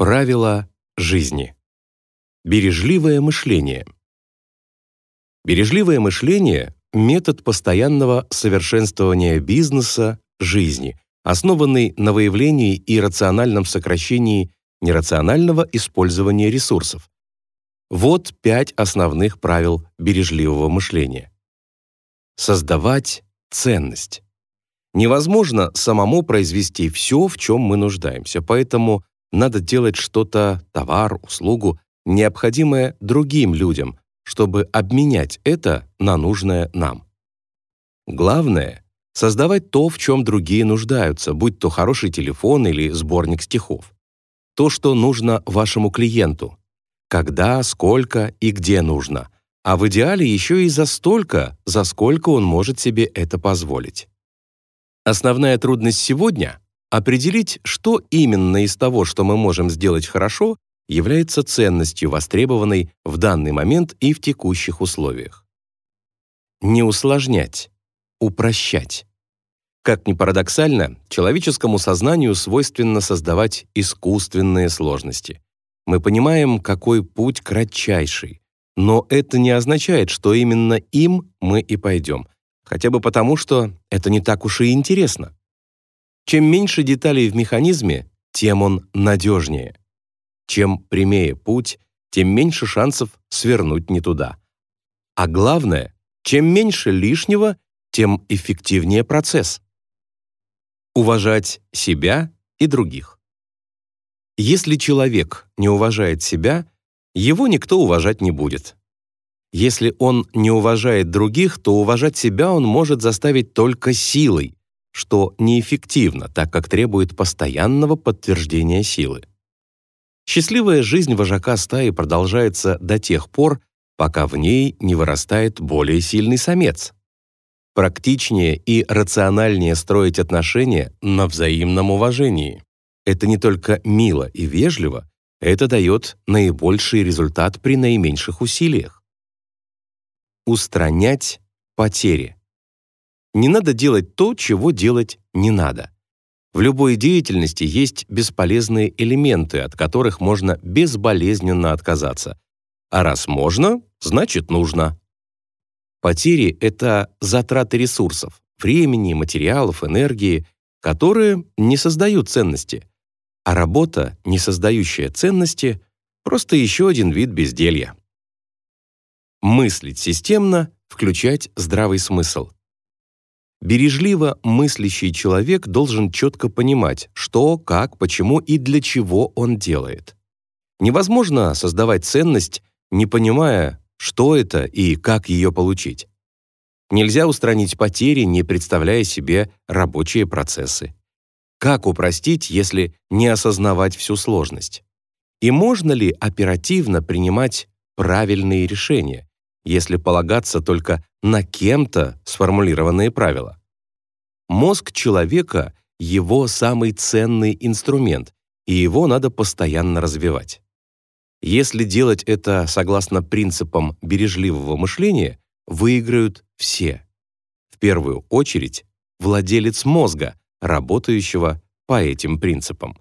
Правила жизни. Бережливое мышление. Бережливое мышление – метод постоянного совершенствования бизнеса, жизни, основанный на выявлении и рациональном сокращении нерационального использования ресурсов. Вот пять основных правил бережливого мышления. Создавать ценность. Невозможно самому произвести все, в чем мы нуждаемся, поэтому надо делать что-то, товар, услугу, необходимое другим людям, чтобы обменять это на нужное нам. Главное — создавать то, в чем другие нуждаются, будь то хороший телефон или сборник стихов. То, что нужно вашему клиенту. Когда, сколько и где нужно. А в идеале еще и за столько, за сколько он может себе это позволить. Основная трудность сегодня Определить, что именно из того, что мы можем сделать хорошо, является ценностью, востребованной в данный момент и в текущих условиях. Не усложнять, упрощать. Как ни парадоксально, человеческому сознанию свойственно создавать искусственные сложности. Мы понимаем, какой путь кратчайший, но это не означает, что именно им мы и пойдем, хотя бы потому, что это не так уж и интересно. Чем меньше деталей в механизме, тем он надежнее. Чем прямее путь, тем меньше шансов свернуть не туда. А главное, чем меньше лишнего, тем эффективнее процесс. Уважать себя и других. Если человек не уважает себя, его никто уважать не будет. Если он не уважает других, то уважать себя он может заставить только силой, что неэффективно, так как требует постоянного подтверждения силы. Счастливая жизнь вожака стаи продолжается до тех пор, пока в ней не вырастает более сильный самец. Практичнее и рациональнее строить отношения на взаимном уважении. Это не только мило и вежливо, это дает наибольший результат при наименьших усилиях. Устранять потери. Не надо делать то, чего делать не надо. В любой деятельности есть бесполезные элементы, от которых можно безболезненно отказаться. А раз можно, значит нужно. Потери — это затраты ресурсов, времени, материалов, энергии, которые не создают ценности. А работа, не создающая ценности, просто еще один вид безделья. Мыслить системно, включать здравый смысл — Бережливо мыслящий человек должен четко понимать, что, как, почему и для чего он делает. Невозможно создавать ценность, не понимая, что это и как ее получить. Нельзя устранить потери, не представляя себе рабочие процессы. Как упростить, если не осознавать всю сложность? И можно ли оперативно принимать правильные решения, если полагаться только на кем-то сформулированные правила. Мозг человека — его самый ценный инструмент, и его надо постоянно развивать. Если делать это согласно принципам бережливого мышления, выиграют все. В первую очередь, владелец мозга, работающего по этим принципам.